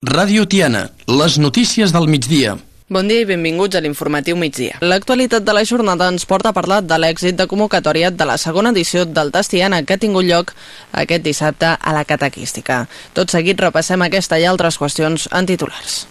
Ràdio Tiana, les notícies del migdia. Bon dia i benvinguts a l'informatiu migdia. L'actualitat de la jornada ens porta a parlar de l'èxit de convocatòria de la segona edició del Tastiana que ha tingut lloc aquest dissabte a la Catequística. Tot seguit repassem aquesta i altres qüestions en titulars.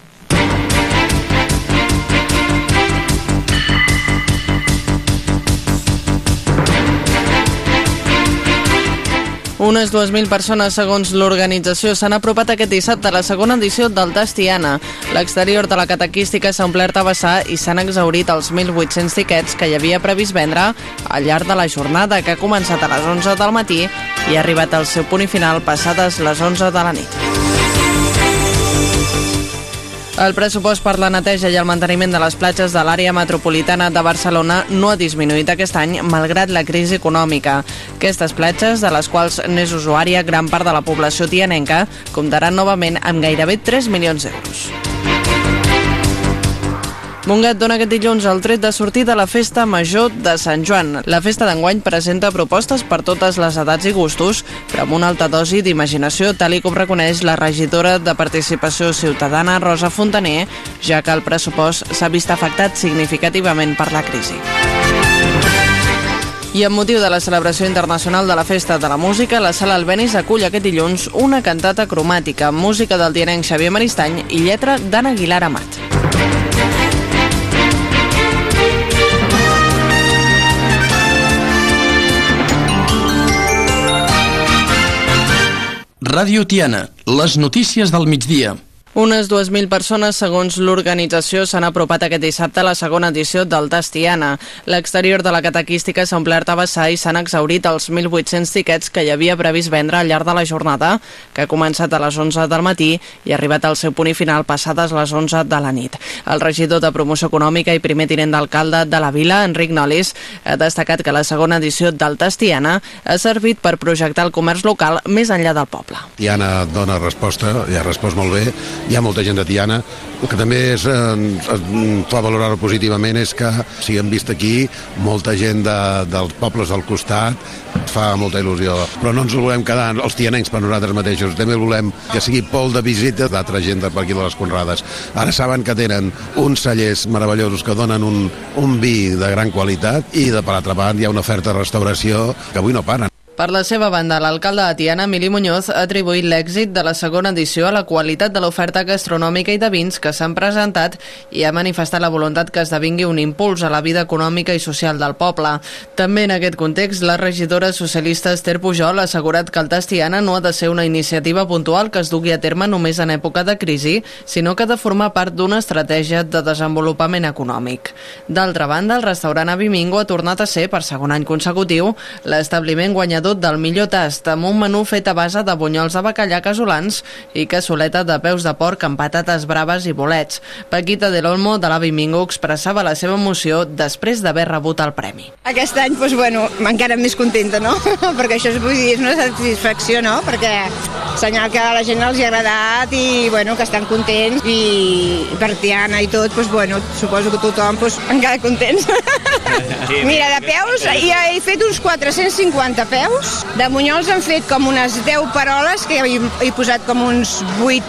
Unes 2.000 persones, segons l'organització, s'han apropat aquest dissabte a la segona edició del Tastiana. L'exterior de la catequística s'ha omplert a vessar i s'han exaurit els 1.800 tiquets que hi havia previst vendre al llarg de la jornada, que ha començat a les 11 del matí i ha arribat al seu punt final passades les 11 de la nit. El pressupost per la neteja i el manteniment de les platges de l'àrea metropolitana de Barcelona no ha disminuït aquest any malgrat la crisi econòmica. Aquestes platges, de les quals n'és usuària gran part de la població tianenca, comptaran novament amb gairebé 3 milions d'euros. Montgat dona aquest dilluns el tret de sortir de la Festa Major de Sant Joan. La festa d'enguany presenta propostes per totes les edats i gustos, però amb una alta dosi d'imaginació, tal i com reconeix la regidora de Participació Ciutadana, Rosa Fontaner, ja que el pressupost s'ha vist afectat significativament per la crisi. I amb motiu de la celebració internacional de la Festa de la Música, la Sala Albenis acull aquest dilluns una cantata cromàtica, música del tianenc Xavier Maristany i lletra d'Anna Aguilar Amat. Ràdio Tiana, les notícies del migdia. Unes 2.000 persones, segons l'organització, s'han apropat aquest dissabte a la segona edició del Tastiana. L'exterior de la catequística s'ha omplert a vessar i s'han exaurit els 1.800 tiquets que hi havia previst vendre al llarg de la jornada, que ha començat a les 11 del matí i ha arribat al seu punt i final passades les 11 de la nit. El regidor de Promoció Econòmica i primer tinent d'alcalde de la vila, Enric Nolis, ha destacat que la segona edició del Tastiana ha servit per projectar el comerç local més enllà del poble. Tiana dona resposta, i ha respost molt bé, hi ha molta gent de Tiana. El que també és, eh, fa valorar positivament és que, si hem vist aquí, molta gent de, dels pobles del costat fa molta il·lusió. Però no ens volem quedar els tianencs per nosaltres mateixos, també volem que sigui pol de visita d'altra gent per aquí de les Conrades. Ara saben que tenen uns cellers meravellosos que donen un, un vi de gran qualitat i de per altra banda hi ha una oferta de restauració que avui no paren. Per la seva banda, l'alcalde de Tiana, Emili Muñoz, ha atribuït l'èxit de la segona edició a la qualitat de l'oferta gastronòmica i de vins que s'han presentat i ha manifestat la voluntat que esdevingui un impuls a la vida econòmica i social del poble. També en aquest context, la regidora socialista Esther Pujol ha assegurat que el Tastiana no ha de ser una iniciativa puntual que es dugui a terme només en època de crisi, sinó que ha de formar part d'una estratègia de desenvolupament econòmic. D'altra banda, el restaurant Avimingo ha tornat a ser, per segon any consecutiu, l'establiment guanyador guanyador del millor tast amb un menú fet a base de bunyols de bacallà casolans i cassoleta de peus de porc amb patates braves i bolets. Paquita de l'Olmo de l'Avi Mingo expressava la seva emoció després d'haver rebut el premi. Aquest any, doncs, bueno, encara més contenta, no? Perquè això vull dir, és una satisfacció, no? Perquè senyal que a la gent els hi ha agradat i, bueno, que estan contents i per Tiana i tot, doncs, bueno, suposo que tothom doncs, encara contents. Mira, de peus, ja he fet uns 450 peus Bunyols. De Bunyols han fet com unes 10 paroles, que he, he posat com uns 8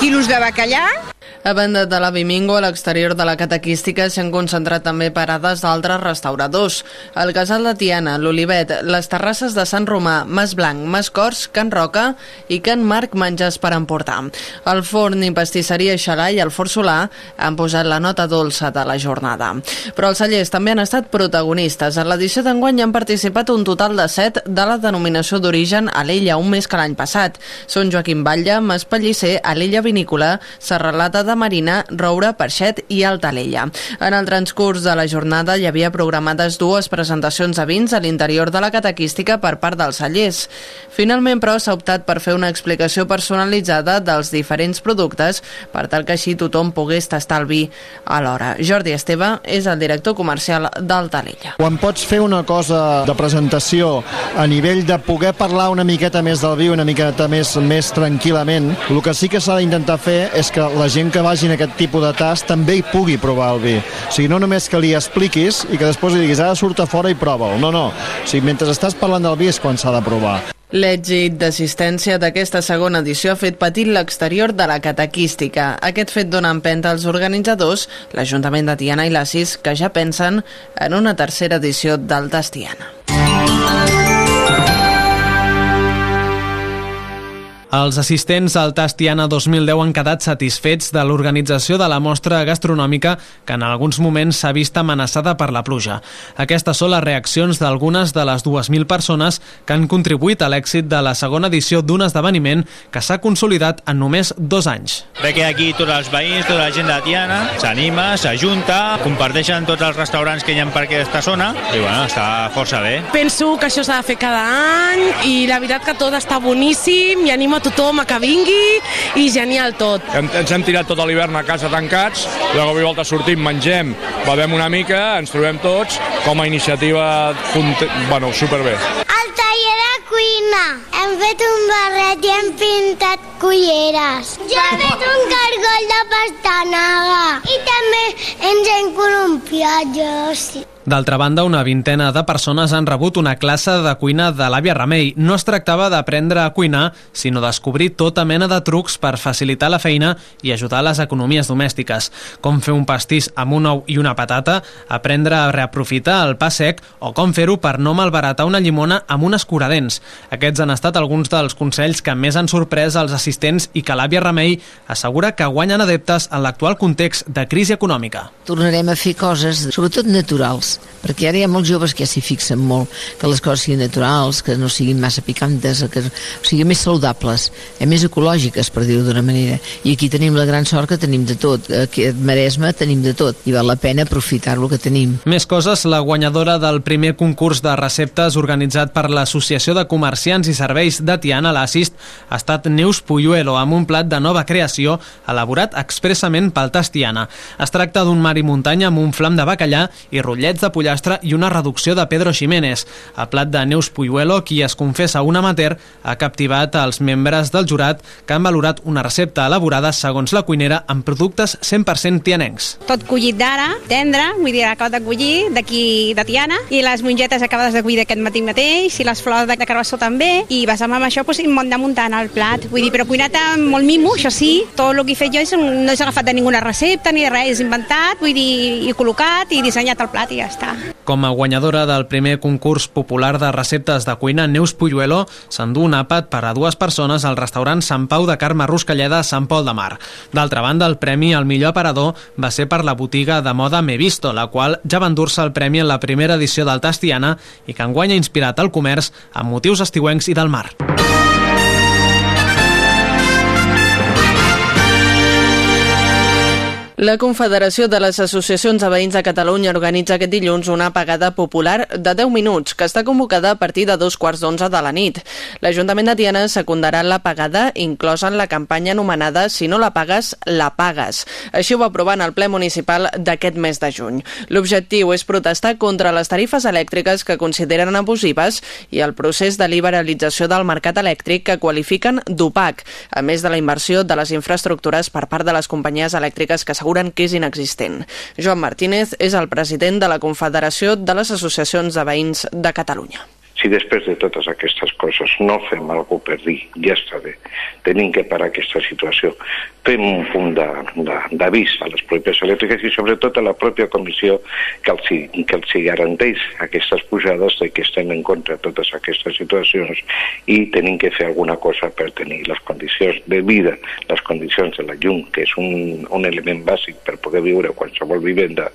quilos de bacallà, a banda de la Bimingo, a l'exterior de la catequística s'han concentrat també parades d'altres restauradors. El Casal de Tiana, l'Olivet, les terrasses de Sant Romà, Mas Blanc, Mas Cors, Can Roca i Can Marc Menjars per emportar. El forn i pastisseria Xalà i el Fort Solà han posat la nota dolça de la jornada. Però els cellers també han estat protagonistes. En l'edició d'enguany han participat un total de 7 de la denominació d'origen a l'Ella, un més que l'any passat. Són Joaquim Batlle, Mas Pellicer, a l'Ella Vinícola, Serralata de de Marina, Roure, Perxet i Altalella. En el transcurs de la jornada hi havia programades dues presentacions de vins a l'interior de la catequística per part dels cellers. Finalment, però, s'ha optat per fer una explicació personalitzada dels diferents productes per tal que així tothom pogués tastar el vi alhora. Jordi Esteve és el director comercial d'Altalella. Quan pots fer una cosa de presentació a nivell de poder parlar una miqueta més del vi, una miqueta més més tranquil·lament, el que sí que s'ha d'intentar fer és que la gent que que vagin aquest tipus de tast també hi pugui provar el vi. O sigui, no només que li expliquis i que després li diguis ara surt a fora i prova'l. No, no. O sigui, mentre estàs parlant del vi és quan s'ha de provar. L'èxit d'assistència d'aquesta segona edició ha fet patir l'exterior de la catequística. Aquest fet dona empenta als organitzadors, l'Ajuntament de Tiana i l'Assis, que ja pensen en una tercera edició del Tastiana. Els assistents al Tastiana 2010 han quedat satisfets de l'organització de la mostra gastronòmica que en alguns moments s'ha vist amenaçada per la pluja. Aquestes són les reaccions d'algunes de les 2.000 persones que han contribuït a l'èxit de la segona edició d'un esdeveniment que s'ha consolidat en només dos anys. Ve que aquí tots els veïns, tota la gent de Tiana s'anima, s'ajunta, comparteixen tots els restaurants que hi ha per aquesta zona i bueno, està força bé. Penso que això s'ha de fer cada any i la veritat que tot està boníssim i animo a tothom a que vingui i genial tot. Ens hem tirat tot l'hivern a casa tancats, de cop i volta sortim, mengem, bevem una mica, ens trobem tots, com a iniciativa, bueno, superbé. El taller de cuina. Hem fet un barret i hem pintat culleres. Jo he fet un cargol de pastanaga i també ens hem columpiat, jo sí. D'altra banda, una vintena de persones han rebut una classe de cuina de l'àvia Remei. No es tractava d'aprendre a cuinar, sinó descobrir tota mena de trucs per facilitar la feina i ajudar les economies domèstiques, com fer un pastís amb un ou i una patata, aprendre a reaprofitar el pa sec o com fer-ho per no malbaratar una llimona amb un escuradents. Aquests han estat alguns dels consells que més han sorprès als assistents i que l'àvia Remei assegura que guanyen adeptes en l'actual context de crisi econòmica. Tornarem a fer coses, sobretot naturals, perquè ara hi ha molts joves que ja s'hi fixen molt, que les coses siguin naturals, que no siguin massa picantes, que o sigui, més saludables, eh, més ecològiques, per dir-ho d'una manera. I aquí tenim la gran sort que tenim de tot. Aquí a Maresme tenim de tot i val la pena aprofitar-lo que tenim. Més coses, la guanyadora del primer concurs de receptes organitzat per l'Associació de Comerciants i Serveis de Tiana, l'Assist, ha estat Neus Puyuelo, amb un plat de nova creació elaborat expressament pel Tastiana. Es tracta d'un mar i muntanya amb un flam de bacallà i rotllets de pollastre i una reducció de Pedro Ximénez. El plat de Neus Puyuelo, qui es confessa un amateur, ha captivat els membres del jurat que han valorat una recepta elaborada segons la cuinera amb productes 100% tianencs. Tot collit d'ara, tendre, vull dir, acabat de collir d'aquí de Tiana, i les mongetes acabades de collir d'aquest matí mateix, i les flors de carbassó també, i basant amb això, doncs, de muntar en el plat. Vull dir, però cuinat amb molt mimo, això sí, tot el que he fet jo és, no és agafat de ninguna recepta ni res, és inventat, vull dir, i col·locat i dissenyat el plat i ja està. Com a guanyadora del primer concurs popular de receptes de cuina, Neus Puyuelo s'endú un àpat per a dues persones al restaurant Sant Pau de Carme Ruscalleda a Sant Pol de Mar. D'altra banda, el premi al millor aparador va ser per la botiga de moda Mevisto, la qual ja va endur-se el premi en la primera edició del Tastiana i que enguany ha inspirat el comerç amb motius estiuencs i del mar. La Confederació de les Associacions de Veïns de Catalunya organitza aquest dilluns una apagada popular de 10 minuts, que està convocada a partir de dos quarts d'onze de la nit. L'Ajuntament de Tiana secundarà l'apagada, inclosa en la campanya anomenada Si no la pagues, la pagues. Així ho va aprovar en el ple municipal d'aquest mes de juny. L'objectiu és protestar contra les tarifes elèctriques que consideren abusives i el procés de liberalització del mercat elèctric que qualifiquen d'opac, a més de la inversió de les infraestructures per part de les companyies elèctriques que asseguren que és inexistent. Joan Martínez és el president de la Confederació de les Associacions de Veïns de Catalunya si després de totes aquestes coses no fem alguna per dir, ja està bé, tenim que parar aquesta situació, fem un punt d'avís a les pròpies elèctriques i sobretot a la pròpia comissió que els, que els garanteix aquestes pujades de que estem en contra de totes aquestes situacions i tenim que fer alguna cosa per tenir les condicions de vida, les condicions de la llum, que és un, un element bàsic per poder viure qualsevol vivenda,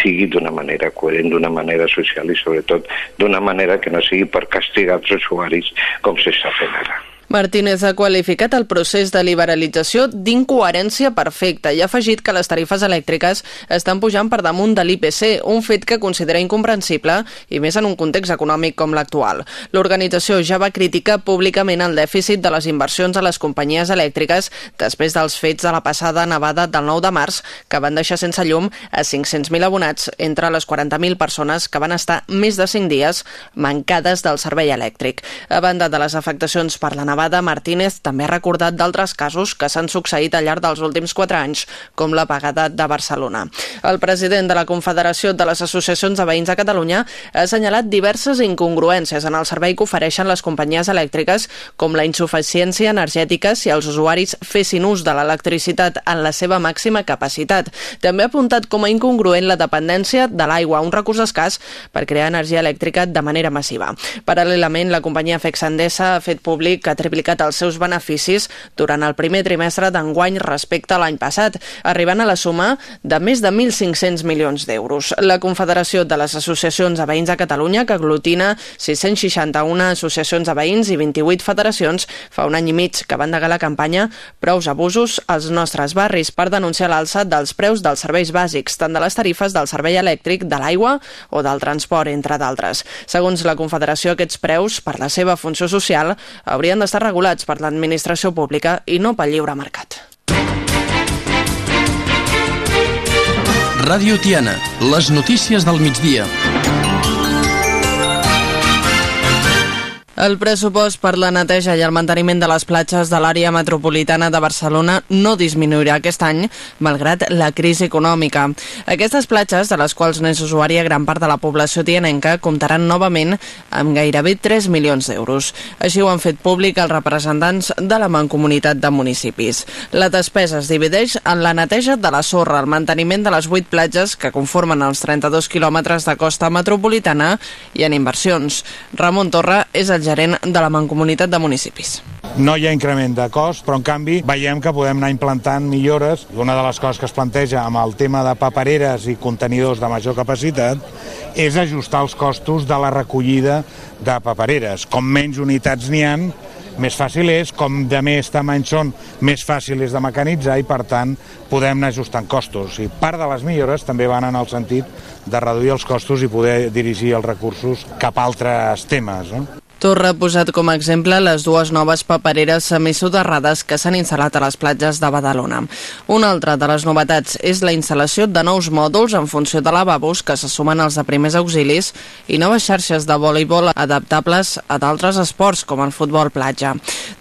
sigui d'una manera coherent, d'una manera social i sobretot d'una manera que no sigui per castigar els usuaris com s'està fent ara. Martínez ha qualificat el procés de liberalització d'incoherència perfecta i ha afegit que les tarifes elèctriques estan pujant per damunt de l'IPC, un fet que considera incomprensible i més en un context econòmic com l'actual. L'organització ja va criticar públicament el dèficit de les inversions a les companyies elèctriques després dels fets de la passada nevada del 9 de març que van deixar sense llum a 500.000 abonats entre les 40.000 persones que van estar més de 5 dies mancades del servei elèctric. A banda de les afectacions per la nevada, Navada Martínez també ha recordat d'altres casos que s'han succeït al llarg dels últims quatre anys, com la pagada de Barcelona. El president de la Confederació de les Associacions de Veïns de Catalunya ha assenyalat diverses incongruències en el servei que ofereixen les companyies elèctriques, com la insuficiència energètica si els usuaris fessin ús de l'electricitat en la seva màxima capacitat. També ha apuntat com a incongruent la dependència de l'aigua, un recurs escàs per crear energia elèctrica de manera massiva. Paral·lelament, la companyia Fexandesa ha fet públic que triplicat els seus beneficis durant el primer trimestre d'enguany respecte a l'any passat, arribant a la suma de més de 1.500 milions d'euros. La Confederació de les Associacions de Veïns de Catalunya, que aglutina 661 associacions de veïns i 28 federacions, fa un any i mig que van negar la campanya Prous abusos als nostres barris per denunciar l'alça dels preus dels serveis bàsics, tant de les tarifes del servei elèctric, de l'aigua o del transport, entre d'altres. Segons la Confederació, aquests preus, per la seva funció social, haurien d'estar regulats per l'administració pública i no pel lliure mercat. Ràdio Tiana, les notícies del migdia. El pressupost per la neteja i el manteniment de les platges de l'àrea metropolitana de Barcelona no disminuirà aquest any, malgrat la crisi econòmica. Aquestes platges, de les quals n'és usuària gran part de la població tianenca, comptaran novament amb gairebé 3 milions d'euros. Així ho han fet públic els representants de la Mancomunitat de Municipis. La despesa es divideix en la neteja de la sorra, el manteniment de les 8 platges que conformen els 32 quilòmetres de costa metropolitana i en inversions. Ramon Torra és el gerent de la Mancomunitat de Municipis. No hi ha increment de cost, però en canvi veiem que podem anar implantant millores. Una de les coses que es planteja amb el tema de papereres i contenidors de major capacitat és ajustar els costos de la recollida de papereres. Com menys unitats n'hi han, més fàcil és, com de més tamany són, més fàcil és de mecanitzar i per tant podem anar ajustant costos. I part de les millores també van en el sentit de reduir els costos i poder dirigir els recursos cap a altres temes. No? Torra ha posat com a exemple les dues noves papereres semisoterrades que s'han instal·lat a les platges de Badalona. Una altra de les novetats és la instal·lació de nous mòduls en funció de lavabos que se sumen als de primers auxilis i noves xarxes de voleibol adaptables a d'altres esports com el futbol platja.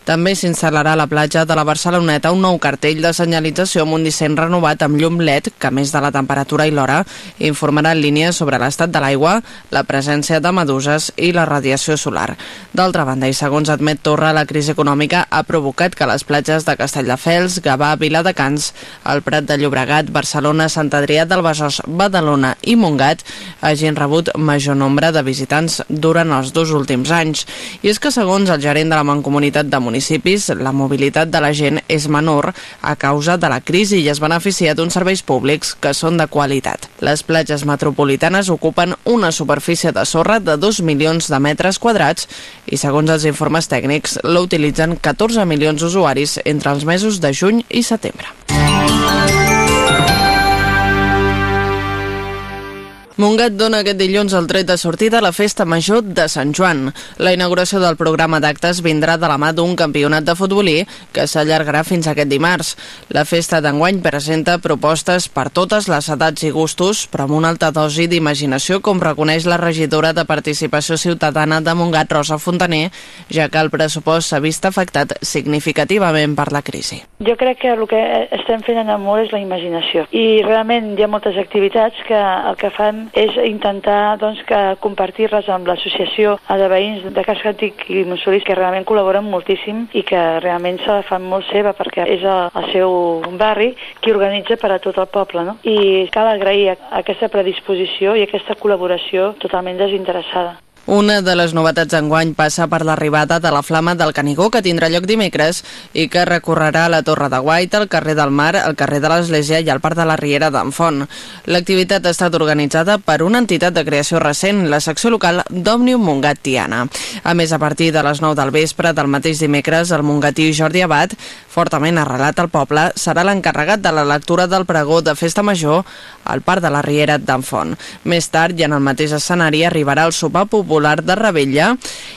També s'instal·larà a la platja de la Barceloneta un nou cartell de senyalització amb un disseny renovat amb llum LED que, a més de la temperatura i l'hora, informarà en línia sobre l'estat de l'aigua, la presència de meduses i la radiació solar. D'altra banda, i segons admet Torra, la crisi econòmica ha provocat que les platges de Castelldefels, Gavà, Viladecans, el Prat de Llobregat, Barcelona, Sant Adrià del Besòs, Badalona i Montgat hagin rebut major nombre de visitants durant els dos últims anys. I és que, segons el gerent de la Mancomunitat de Municipis, la mobilitat de la gent és menor a causa de la crisi i es beneficia d'uns serveis públics que són de qualitat. Les platges metropolitanes ocupen una superfície de sorra de 2 milions de metres quadrats i segons els informes tècnics la utilitzen 14 milions d'usuaris entre els mesos de juny i setembre. Montgat dona aquest dilluns el tret de sortida a la Festa Major de Sant Joan. La inauguració del programa d'actes vindrà de la mà d'un campionat de futbolí que s'allargarà fins aquest dimarts. La festa d'enguany presenta propostes per totes les edats i gustos, però amb una alta dosi d'imaginació, com reconeix la regidora de Participació Ciutadana de Montgat, Rosa Fontaner, ja que el pressupost s'ha vist afectat significativament per la crisi. Jo crec que el que estem fent en amor és la imaginació. I realment hi ha moltes activitats que el que fan és intentar doncs, que compartir-les amb l'associació de veïns de Casc Antic i Monsolís, que realment col·laboren moltíssim i que realment se la fan molt seva perquè és el, el seu barri qui organitza per a tot el poble. No? I cal agrair aquesta predisposició i aquesta col·laboració totalment desinteressada. Una de les novetats enguany passa per l'arribada de la Flama del Canigó, que tindrà lloc dimecres i que recorrerà la Torre de Guaita, el carrer del Mar, el carrer de l'Església i el Parc de la Riera d'en Font. L'activitat ha estat organitzada per una entitat de creació recent, la secció local d'Òmnium Montgat Tiana. A més, a partir de les 9 del vespre del mateix dimecres, el mongatí Jordi Abad, fortament arrelat al poble, serà l'encarregat de la lectura del pregó de Festa Major al Parc de la Riera d'en Font. Més tard, i en el mateix escenari, arribarà el sopar popular de Rebella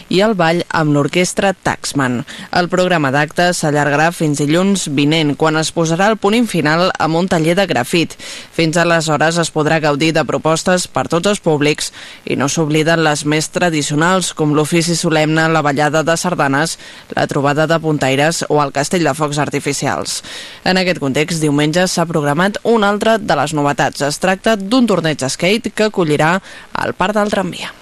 i el ball amb l'orquestra Taxman. El programa d'actes s'allargarà fins dilluns vinent, quan es posarà el punt final amb un taller de grafit. Fins aleshores es podrà gaudir de propostes per tots els públics i no s'obliden les més tradicionals com l'ofici solemne, la ballada de sardanes, la trobada de puntaires o el castell de focs artificials. En aquest context, diumenge s'ha programat una altra de les novetats. Es tracta d'un torneig de skate que acollirà al Parc del Tramvia.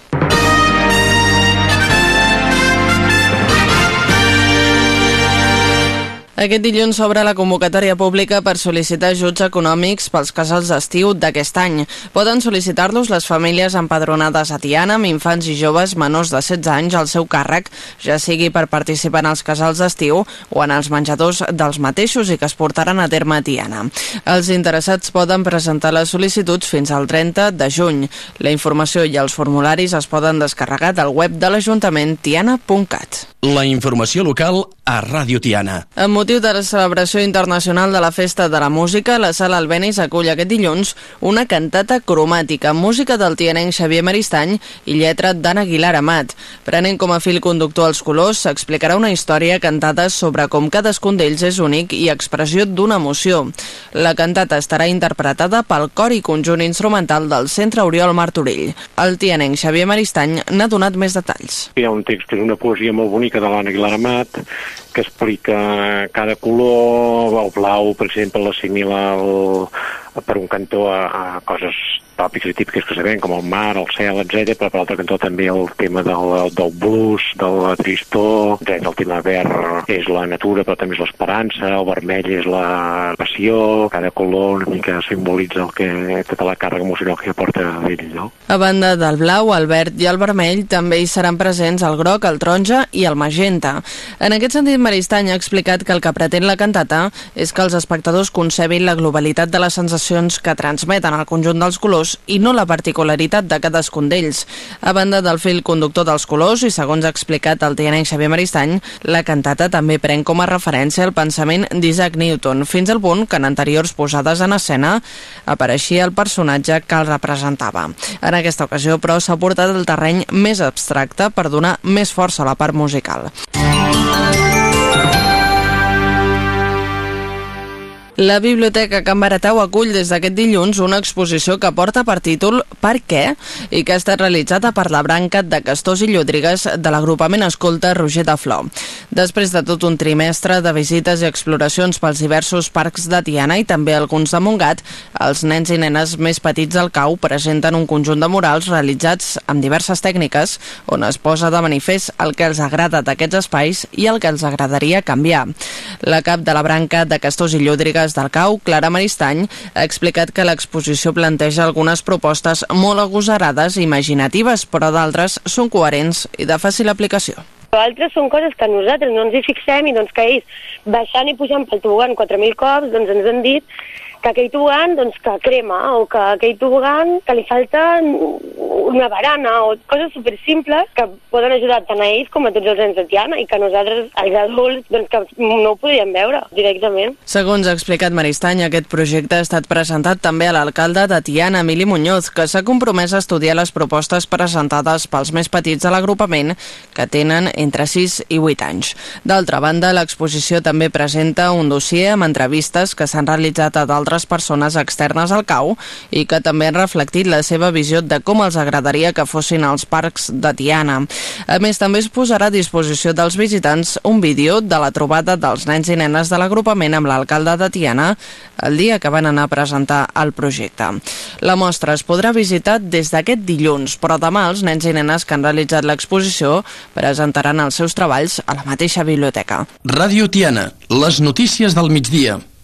Aquest dilluns s'obre la convocatòria pública per sol·licitar ajuts econòmics pels casals d'estiu d'aquest any. Poden sol·licitar-los les famílies empadronades a Tiana amb infants i joves menors de 16 anys al seu càrrec, ja sigui per participar en els casals d'estiu o en els menjadors dels mateixos i que es portaran a terme a Tiana. Els interessats poden presentar les sol·licituds fins al 30 de juny. La informació i els formularis es poden descarregar del web de l'Ajuntament tiana.cat. La informació local a Ràdio Tiana. Amb motiu de la celebració internacional de la Festa de la Música, la Sala Albenis acull aquest dilluns una cantata cromàtica, música del tianenc Xavier Maristany i lletra d'Anna Aguilar Amat. Prenent com a fil conductor els colors, s'explicarà una història cantada sobre com cadascun d'ells és únic i expressió d'una emoció. La cantata estarà interpretada pel cor i conjunt instrumental del Centre Oriol Martorell. El tianenc Xavier Maristany n'ha donat més detalls. Hi ha un text que és una poesia molt bonica de l'Anna Aguilar Amat, que explica cada color, el blau, per exemple, l'assimila per un cantó a, a coses tòpics i típiques que sabem, com el mar, el cel, etc. però per l'altre cantó també el tema del, del blues, de la tristor, etc. El tema verd és la natura, però també és l'esperança, el vermell és la passió, cada color una mica simbolitza el que, tota la càrrega emocional que porta ell, no? A banda del blau, el verd i el vermell, també hi seran presents el groc, el taronja i el magenta. En aquest sentit, Maristany ha explicat que el que pretén la cantata és que els espectadors concebin la globalitat de les sensacions que transmeten el conjunt dels colors i no la particularitat de cadascun d'ells. A banda del fil conductor dels colors i segons ha explicat el tianenc Xavier Maristany, la cantata també pren com a referència el pensament d'Isaac Newton, fins al punt que en anteriors posades en escena apareixia el personatge que el representava. En aquesta ocasió, però, s'ha portat el terreny més abstracte per donar més força a la part musical. La Biblioteca Can Baratau acull des d'aquest dilluns una exposició que porta per títol Per què? i que ha estat realitzada per la branca de Castors i Llúdrigues de l'agrupament escolta Roger de Flor. Després de tot un trimestre de visites i exploracions pels diversos parcs de Tiana i també alguns de Montgat, els nens i nenes més petits del cau presenten un conjunt de murals realitzats amb diverses tècniques on es posa de manifest el que els agrada d'aquests espais i el que els agradaria canviar. La cap de la branca de Castors i Llúdrigues Terres del Cau, Clara Maristany, ha explicat que l'exposició planteja algunes propostes molt agosarades i imaginatives, però d'altres són coherents i de fàcil aplicació. Altres són coses que nosaltres no ens hi fixem i doncs que ells baixant i pujant pel tobogan 4.000 cops doncs ens han dit que aquell tobogan doncs, que crema o que aquell tobogan que li falta una barana o coses super simples que poden ajudar tant a ells com a tots els nens de Tiana i que nosaltres, els adults, doncs, que no ho podíem veure directament. Segons ha explicat Maristany, aquest projecte ha estat presentat també a l'alcalde de Tiana, Emili Muñoz, que s'ha compromès a estudiar les propostes presentades pels més petits de l'agrupament que tenen entre 6 i 8 anys. D'altra banda, l'exposició també presenta un dossier amb entrevistes que s'han realitzat a d'altres persones externes al cau i que també han reflectit la seva visió de com els agradaria que fossin els parcs de Tiana. A més, també es posarà a disposició dels visitants un vídeo de la trobada dels nens i nenes de l'agrupament amb l'alcalde de Tiana el dia que van anar a presentar el projecte. La mostra es podrà visitar des d'aquest dilluns, però demà els nens i nenes que han realitzat l'exposició presentaran els seus treballs a la mateixa biblioteca. Ràdio Tiana, les notícies del migdia.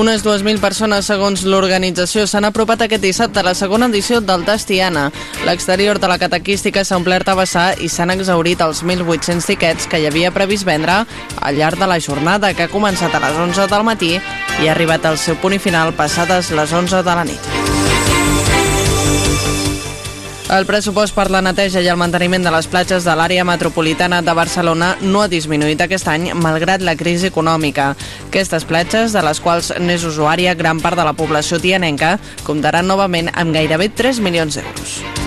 Unes 2.000 persones, segons l'organització, s'han apropat aquest dissabte a la segona edició del Tastiana. L'exterior de la catequística s'ha omplert a vessar i s'han exaurit els 1.800 tiquets que hi havia previst vendre al llarg de la jornada, que ha començat a les 11 del matí i ha arribat al seu punt final passades les 11 de la nit. El pressupost per la neteja i el manteniment de les platges de l'àrea metropolitana de Barcelona no ha disminuït aquest any malgrat la crisi econòmica. Aquestes platges, de les quals n'és usuària gran part de la població tianenca, comptaran novament amb gairebé 3 milions d'euros.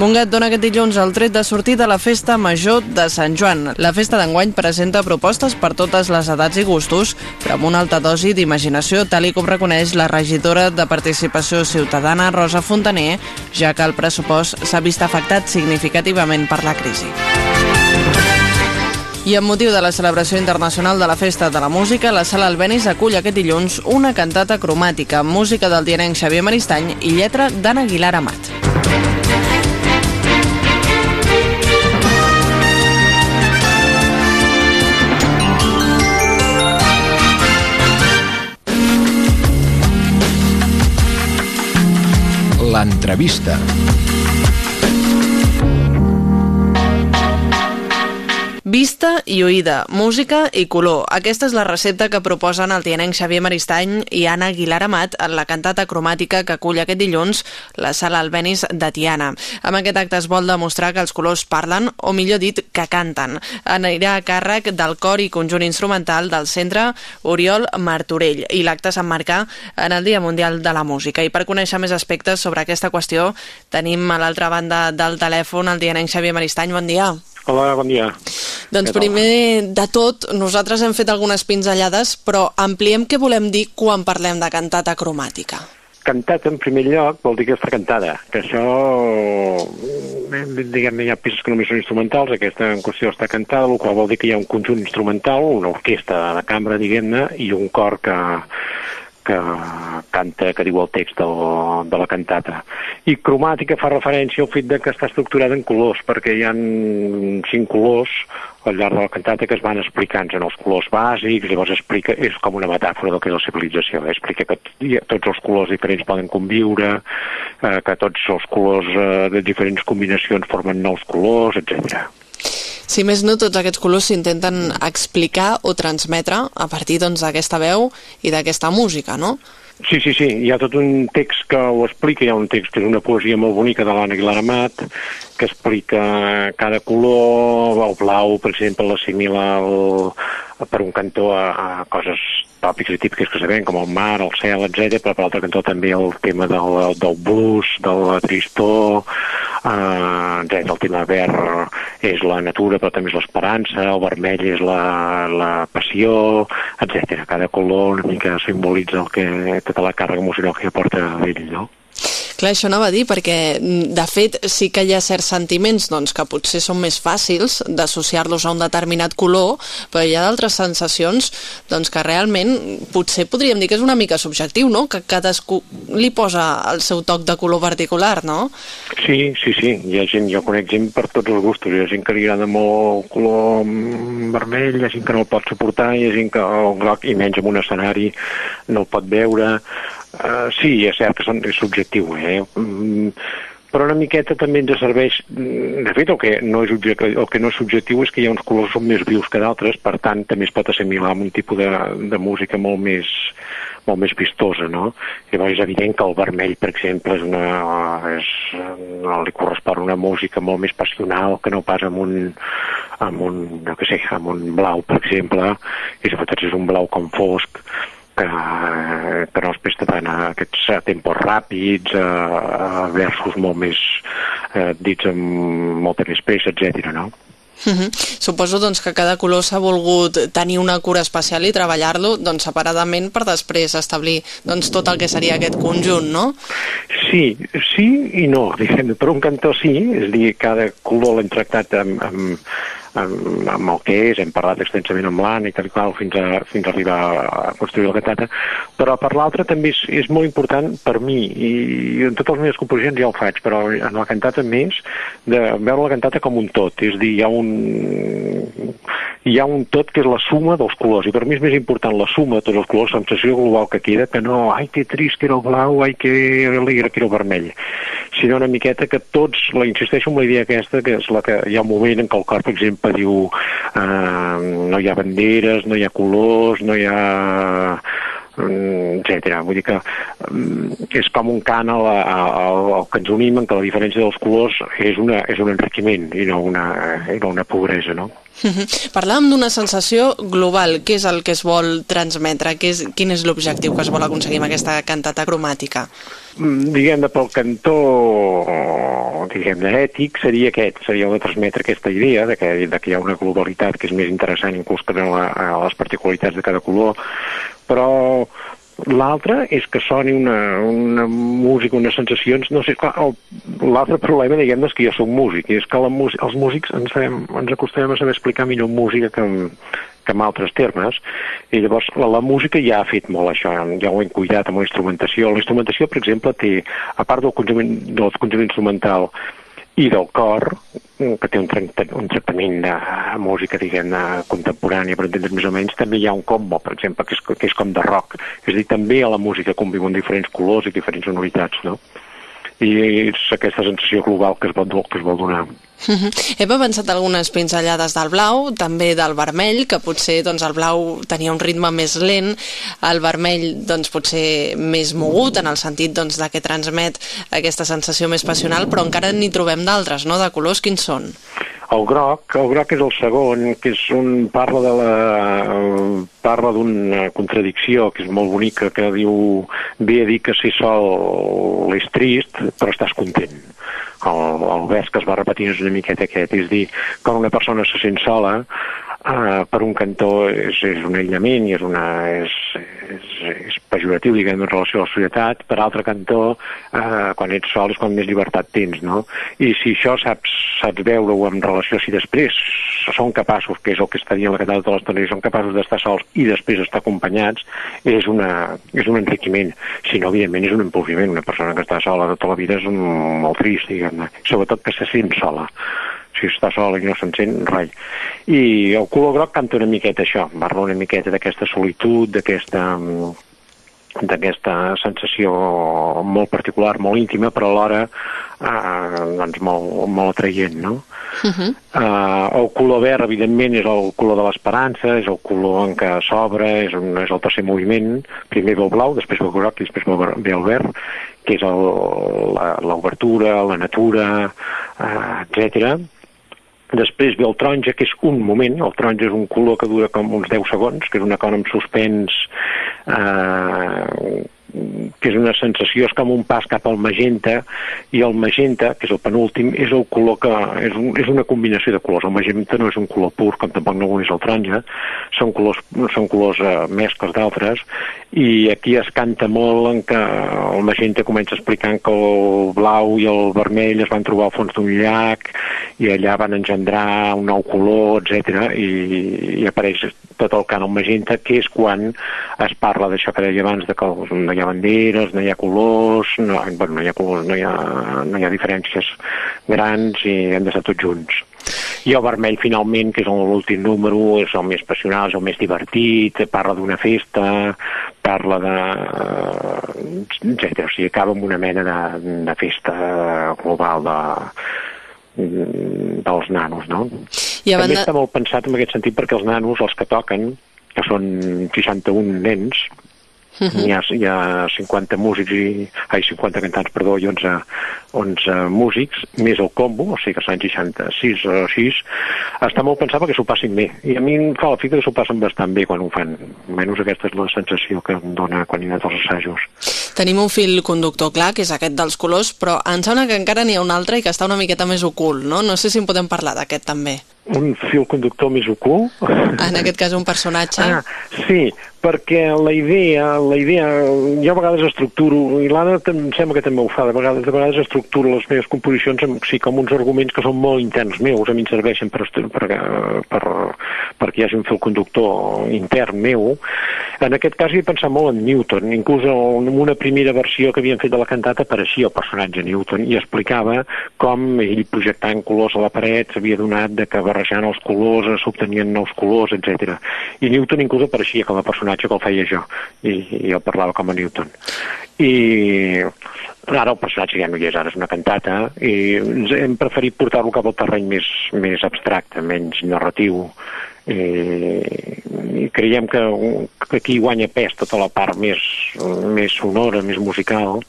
Montgat dona aquest dilluns el tret de sortir de la Festa Major de Sant Joan. La festa d'enguany presenta propostes per totes les edats i gustos, però amb una alta dosi d'imaginació, tal i com reconeix la regidora de Participació Ciutadana, Rosa Fontaner, ja que el pressupost s'ha vist afectat significativament per la crisi. I amb motiu de la celebració internacional de la Festa de la Música, la Sala Albenis acull aquest dilluns una cantata cromàtica, música del dianenc Xavier Maristany i lletra d'Anna Aguilar Amat. L'entrevista. Vista i oïda, música i color. Aquesta és la recepta que proposen el tianenc Xavier Maristany i Anna Aguilar Amat en la cantata cromàtica que acull aquest dilluns la sala Albenis de Tiana. Amb aquest acte es vol demostrar que els colors parlen, o millor dit, que canten. Anirà a càrrec del cor i conjunt instrumental del centre Oriol Martorell i l'acte s'emmarca en el Dia Mundial de la Música. I per conèixer més aspectes sobre aquesta qüestió tenim a l'altra banda del telèfon el tianenc Xavier Maristany. Bon dia. Hola, bon dia. Doncs primer de tot, nosaltres hem fet algunes pinzellades, però ampliem què volem dir quan parlem de cantata cromàtica. Cantat, en primer lloc, vol dir que està cantada, que això, diguem hi ha peces que només són instrumentals, aquesta en qüestió està cantada, el qual vol dir que hi ha un conjunt instrumental, una orquestra de cambra, diguem-ne, i un cor que, que canta, que diu el text de, de la cantata. I cromàtica fa referència al fet de que està estructurada en colors, perquè hi han cinc colors al llarg de la cantata que es van explicant en els colors bàsics, llavors explica, és com una metàfora del que és la civilització, explica que tots els colors diferents poden conviure, eh, que tots els colors eh, de diferents combinacions formen nous colors, etc. Si més no, tots aquests colors s'intenten explicar o transmetre a partir doncs, d'aquesta doncs, veu i d'aquesta música, no? Sí, sí, sí, hi ha tot un text que ho explica, hi ha un text que és una poesia molt bonica de l'Anna Aguilar Amat, que explica cada color, el blau, per exemple, l'assimila per un cantó a, a coses tòpics i típiques que sabem, com el mar, el cel, etc. però per l'altre cantó també el tema del, del blues, de la tristor, eh, etc. El tema verd és la natura, però també és l'esperança, el vermell és la, la passió, etc. Cada color una mica simbolitza el que, tota la càrrega emocional que porta ell, no? Clar, això anava a dir, perquè de fet sí que hi ha certs sentiments doncs, que potser són més fàcils d'associar-los a un determinat color, però hi ha d'altres sensacions doncs, que realment potser podríem dir que és una mica subjectiu, no? que cadascú li posa el seu toc de color particular, no? Sí, sí, sí. Hi ha gent, jo conec gent per tots els gustos. Hi ha gent que li agrada molt el color vermell, hi ha gent que no el pot suportar, hi ha gent que el groc, i menys en un escenari, no el pot veure Uh, sí, és cert que són, és subjectiu, eh? Mm, però una miqueta també ens serveix... Mm, de fet, el que, no és el que no és subjectiu és que hi ha uns colors són més vius que d'altres, per tant, també es pot assimilar amb un tipus de, de música molt més, molt més vistosa, no? Llavors és evident que el vermell, per exemple, és una, és, no li correspon una música molt més passional que no pas amb un, amb un, no sé, amb un blau, per exemple, i sobretot és un blau com fosc, que, que no es presta tant a aquests a tempos ràpids, a, a versos molt més eh, dits amb molta més pressa, etc. no? Uh -huh. Suposo doncs, que cada color s'ha volgut tenir una cura especial i treballar-lo doncs, separadament per després establir doncs, tot el que seria aquest conjunt, no? Sí, sí i no. Diguem, per un cantó sí, és dir, cada color l'hem tractat amb, amb, amb, amb el que és, hem parlat extensament amb l'Anna i tal i qual fins a, fins a arribar a construir la cantata, però per l'altre també és, és molt important per mi, i, i en totes les meves composicions ja ho faig, però en la cantata més, de veure la cantata com un tot, és dir, hi ha un, hi ha un tot que és la suma dels colors, i per mi és més important la suma de tots els colors, la sensació global que queda, que no, ai, que trist que era el blau, ai, que alegre que era el vermell, sinó una miqueta que tots, la insisteixo en la idea aquesta, que és la que hi ha un moment en què el cor, per exemple, diu eh, no hi ha banderes, no hi ha colors, no hi ha etc. Vull dir que mm, és com un cant al, al, al que ens unim en que la diferència dels colors és, una, és un enriquiment i no una, i no una pobresa, no? Parlàvem d'una sensació global. Què és el que es vol transmetre? Què és, quin és l'objectiu que es vol aconseguir amb aquesta cantata cromàtica? Mm, diguem-ne, pel cantó diguem-ne, ètic seria aquest, seria el de transmetre aquesta idea de que, de que hi ha una globalitat que és més interessant inclús que a les particularitats de cada color, però L'altre és que soni una, una música, unes sensacions... No sé, l'altre problema, diguem-ne, és que jo soc músic, i és que la, els músics ens, sabem, ens acostumem a saber explicar millor música que, que amb altres termes, i llavors la, la música ja ha fet molt això, ja ho hem cuidat amb la instrumentació. La instrumentació, per exemple, té, a part del conjunt, del conjunt instrumental i del cor, que té un, un tractament de música, diguem-ne, contemporània, per entendre's més o menys, també hi ha un combo, per exemple, que és, que és com de rock. És a dir, també a la música conviuen diferents colors i diferents sonoritats, no? I és aquesta sensació global que es vol, que es vol donar. Hem avançat algunes pinzellades del blau, també del vermell, que potser doncs, el blau tenia un ritme més lent, el vermell doncs, potser més mogut, en el sentit doncs, de que transmet aquesta sensació més passional, però encara n'hi trobem d'altres, no?, de colors, quins són? El groc, el groc és el segon, que és un parla de la parla d'una contradicció que és molt bonica, que diu ve a dir que si sol és trist, però estàs content el, el vers que es va repetint és una miqueta aquest, és dir, quan una persona se sent sola, uh, per un cantó és, és un aïllament i és, una, és, és, és pejoratiu, diguem, en relació a la societat, per altre cantó, uh, quan ets sol és quan més llibertat tens, no? I si això saps, saps veure-ho en relació, si després són capaços, que és el que està dient la Català de l'Estona, són capaços d'estar sols i després estar acompanyats, és, una, és un enriquiment. Si no, evidentment, és un empobiment. Una persona que està sola tota la vida és un, molt trist, diguem-ne. Sobretot que se sent sola si està sola i no se'n sent, rai. I el color groc canta una miqueta això, parla una miqueta d'aquesta solitud, d'aquesta d'aquesta sensació molt particular, molt íntima, però alhora eh, doncs molt, molt atraient, no? Uh -huh. eh, el color verd, evidentment, és el color de l'esperança, és el color en què s'obre, és, un, és el tercer moviment, primer ve el blau, després ve el groc i després ve el verd, que és l'obertura, la, la natura, eh, etc Després ve el taronja, que és un moment, el taronja és un color que dura com uns 10 segons, que és una cosa amb suspens eh, que és una sensació, és com un pas cap al magenta, i el magenta, que és el penúltim, és el color que... és, un, és una combinació de colors. El magenta no és un color pur, com tampoc no és el taronja, són colors, són colors eh, mescles d'altres, i aquí es canta molt en què el magenta comença explicant que el blau i el vermell es van trobar al fons d'un llac, i allà van engendrar un nou color, etc i, i apareix tot el cànon magenta, que és quan es parla d'això que deia abans, de que no hi ha banderes, no hi ha colors, no, bueno, no hi ha colors, no hi ha, no hi ha diferències grans i hem d'estar tots junts. I el vermell, finalment, que és l'últim número, és el més passional, és el més divertit, parla d'una festa, parla de... etc. O sigui, acaba amb una mena de, de festa global de, dels nanos, no? I També banda... està molt pensat en aquest sentit perquè els nanos, els que toquen, que són 61 nens, Uh -huh. hi, ha, hi ha 50 músics i... Ai, 50 cantants, perdó, i 11, 11 músics, més el combo, o sigui que són 66 o 6, està molt pensat perquè s'ho passin bé. I a mi em fa l'efecte que s'ho passen bastant bé quan ho fan. Almenys aquesta és la sensació que em dona quan hi ha els assajos. Tenim un fil conductor clar, que és aquest dels colors, però em sembla que encara n'hi ha un altre i que està una miqueta més ocult, no? No sé si en podem parlar d'aquest també un fil conductor més ocult. En aquest cas un personatge. Ah, sí, perquè la idea, la idea, jo a vegades estructuro, i l'Anna em sembla que també ho fa, de vegades, de vegades estructuro les meves composicions amb, sí, com uns arguments que són molt interns meus, a mi em serveixen per, per, per, perquè hi hagi un fil conductor intern meu. En aquest cas he pensat molt en Newton, inclús en una primera versió que havien fet de la cantata apareixia el personatge Newton i explicava com ell projectant colors a la paret s'havia donat de que barrejant els colors s'obtenien nous colors, etc. I Newton inclús apareixia com a personatge personatge que el feia jo, i, i jo parlava com a Newton. I ara el personatge ja no hi és, ara és una cantata, i hem preferit portar-lo cap al terreny més, més abstracte, menys narratiu, I, i creiem que, que aquí guanya pes tota la part més, més sonora, més musical,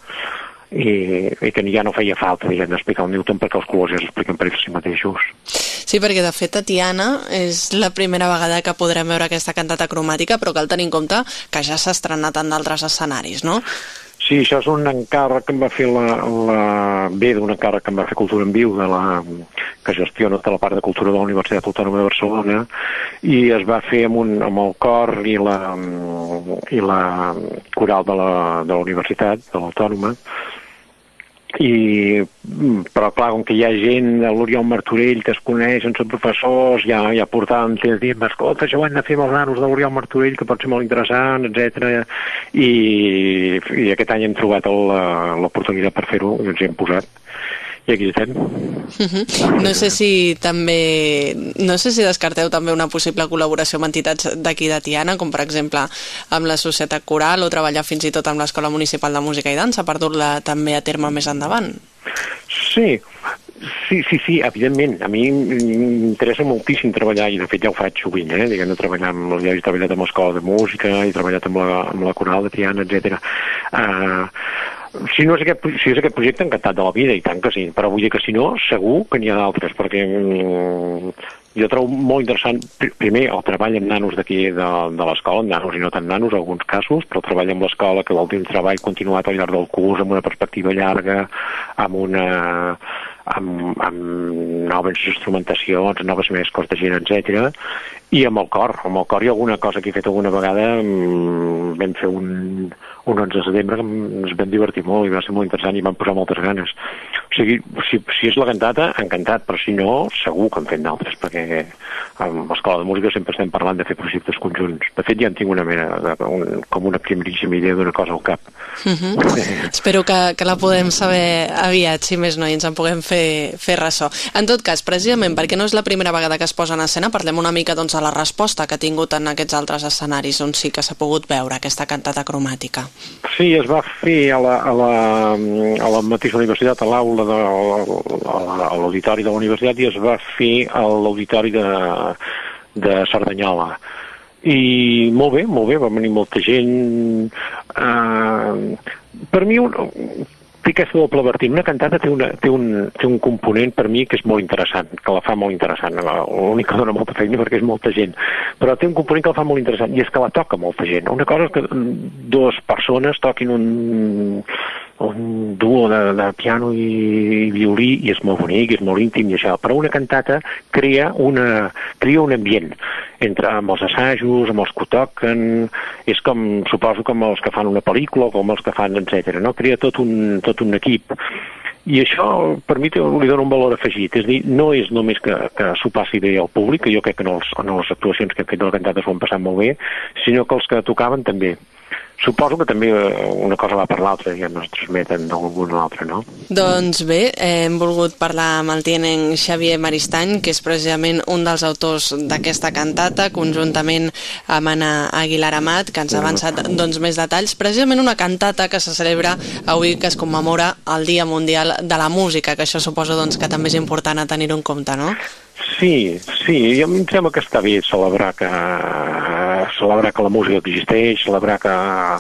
i, i que ja no feia falta diguem, explicar el Newton perquè els colors ja s'expliquen per ells si mateixos. Sí, perquè de fet Tatiana és la primera vegada que podrem veure aquesta cantata cromàtica, però cal tenir en compte que ja s'ha estrenat en d'altres escenaris, no? Sí, això és un encàrrec que em va fer la, la... bé d'un encàrrec que em va fer Cultura en Viu, de la, que gestiona tota la part de cultura de la Universitat Autònoma de Barcelona, i es va fer amb, un, amb el cor i la, i la coral de la, de la Universitat, de l'Autònoma, i, però clar, com que hi ha gent, l'Oriol Martorell, que es coneixen, són professors, ja, ja portàvem temps dient, escolta, això ho hem de fer amb els nanos de l'Oriol Martorell, que pot ser molt interessant, etc. I, i aquest any hem trobat l'oportunitat per fer-ho i ens hi hem posat i aquí estem. Uh -huh. No sé si també no sé si descarteu també una possible col·laboració amb entitats d'aquí de Tiana, com per exemple amb la Societat Coral o treballar fins i tot amb l'Escola Municipal de Música i Dansa per dur-la també a terme més endavant. Sí, Sí, sí, sí, evidentment. A mi m'interessa moltíssim treballar, i de fet ja ho faig sovint, eh? Diguem, treballar amb, ja he treballat amb l'escola de música, he treballat amb la, amb la coral de Tiana, etc. Uh, si no és aquest, si és aquest projecte, encantat de la vida, i tant que sí, però vull dir que si no, segur que n'hi ha d'altres, perquè mm, jo trobo molt interessant, primer, el treball amb nanos d'aquí de, de l'escola, amb nanos i no tan nanos, en alguns casos, però el treball amb l'escola que vol dir un treball continuat al llarg del curs, amb una perspectiva llarga, amb una amb, amb noves instrumentacions, noves mescles de gent, etc. I amb el cor, amb el cor hi ha alguna cosa que he fet alguna vegada, mm, vam fer un, un 11 de setembre que ens vam divertir molt i va ser molt interessant i vam posar moltes ganes. O sigui, si, si és la cantata, encantat, però si no, segur que en fem d'altres, perquè amb l'Escola de Música sempre estem parlant de fer projectes conjunts. De fet, ja en tinc una mena, de, un, com una primeríssima idea d'una cosa al cap. Uh -huh. Espero que, que la podem saber aviat, si més no, i ens en puguem fer, fer ressò. En tot cas, precisament perquè no és la primera vegada que es posa en escena, parlem una mica doncs, de la resposta que ha tingut en aquests altres escenaris on sí que s'ha pogut veure aquesta cantata cromàtica. Sí, es va fer a la, a la, a la mateixa universitat, a l'aula, de, a l'auditori de la universitat, i es va fer a l'auditori de, de Cerdanyola. I molt bé, molt bé, va venir molta gent. Uh, per mi, té aquesta doble vertigen. Una cantata té, una, té, un, té un component per mi que és molt interessant, que la fa molt interessant. L'únic que dona molta feina perquè és molta gent. Però té un component que la fa molt interessant i és que la toca molta gent. Una cosa és que dues persones toquin un, un duo de, de piano i, i violí i és molt bonic, és molt íntim i això, però una cantata crea, una, crea un ambient entre amb els assajos, amb els que toquen, és com, suposo, com els que fan una pel·lícula, com els que fan, etc. no? Crea tot un, tot un equip. I això, per mi, li dona un valor afegit. És dir, no és només que, que s'ho passi bé al públic, que jo crec que en, els, en les actuacions que hem fet de la cantata s'ho han passat molt bé, sinó que els que tocaven també. Suposo que també eh, una cosa va per l'altra i ens transmeten d'algun altre, no? Doncs bé, hem volgut parlar amb el tienen Xavier Maristany, que és precisament un dels autors d'aquesta cantata, conjuntament amb Anna Aguilar Amat, que ens ha avançat doncs, més detalls. Precisament una cantata que se celebra avui que es commemora el Dia Mundial de la Música, que això suposo doncs, que també és important a tenir-ho en compte, no? Sí, sí, i em sembla que està bé celebrar que, celebrar que la música existeix, celebrar que uh,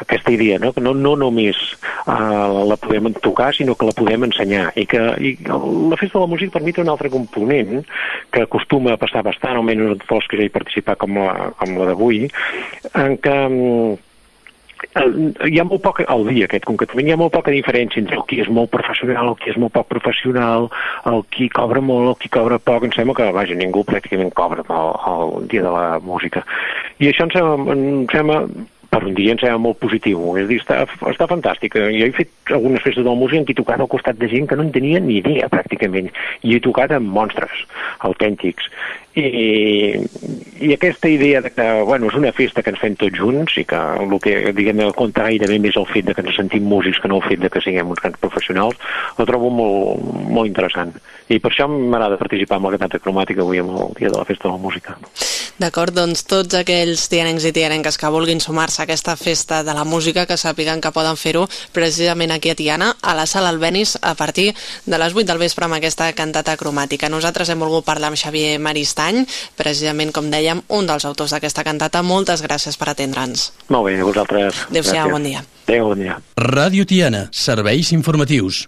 aquesta idea, no? que no, no només uh, la podem tocar, sinó que la podem ensenyar. I que i la festa de la música per mi té un altre component que acostuma a passar bastant, almenys en tots els que ja he com la, com la d'avui, en què hi ha molt poc, al dia aquest concretament, hi ha molt poca diferència entre el qui és molt professional, el qui és molt poc professional, el qui cobra molt, el qui cobra poc, em sembla que, vaja, ningú pràcticament cobra el, el dia de la música. I això em sembla, em sembla per un dia em sembla molt positiu, és dir, està, està fantàstic. Jo he fet algunes festes de la música en què he tocat al costat de gent que no en tenia ni idea, pràcticament, i he tocat amb monstres autèntics. I, i aquesta idea de que, bueno, és una festa que ens fem tots junts i que el que, diguem, el compte gairebé més el fet de que ens sentim músics que no el fet de que siguem uns grans professionals, ho trobo molt, molt interessant. I per això m'agrada participar amb la cantata cromàtica avui en el dia de la festa de la música. D'acord, doncs tots aquells tianencs i tianenques que vulguin sumar-se a aquesta festa de la música que sàpiguen que poden fer-ho precisament aquí a Tiana, a la sala Albenis, a partir de les 8 del vespre amb aquesta cantata cromàtica. Nosaltres hem volgut parlar amb Xavier Maristany, precisament, com dèiem, un dels autors d'aquesta cantata. Moltes gràcies per atendre'ns. Molt bé, a vosaltres. Adéu-siau, bon dia. Adéu, bon dia. Ràdio Tiana, serveis informatius.